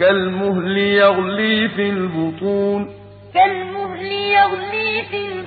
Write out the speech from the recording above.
كالمهل يغلي في البطون. كالمهل يغلي في البطون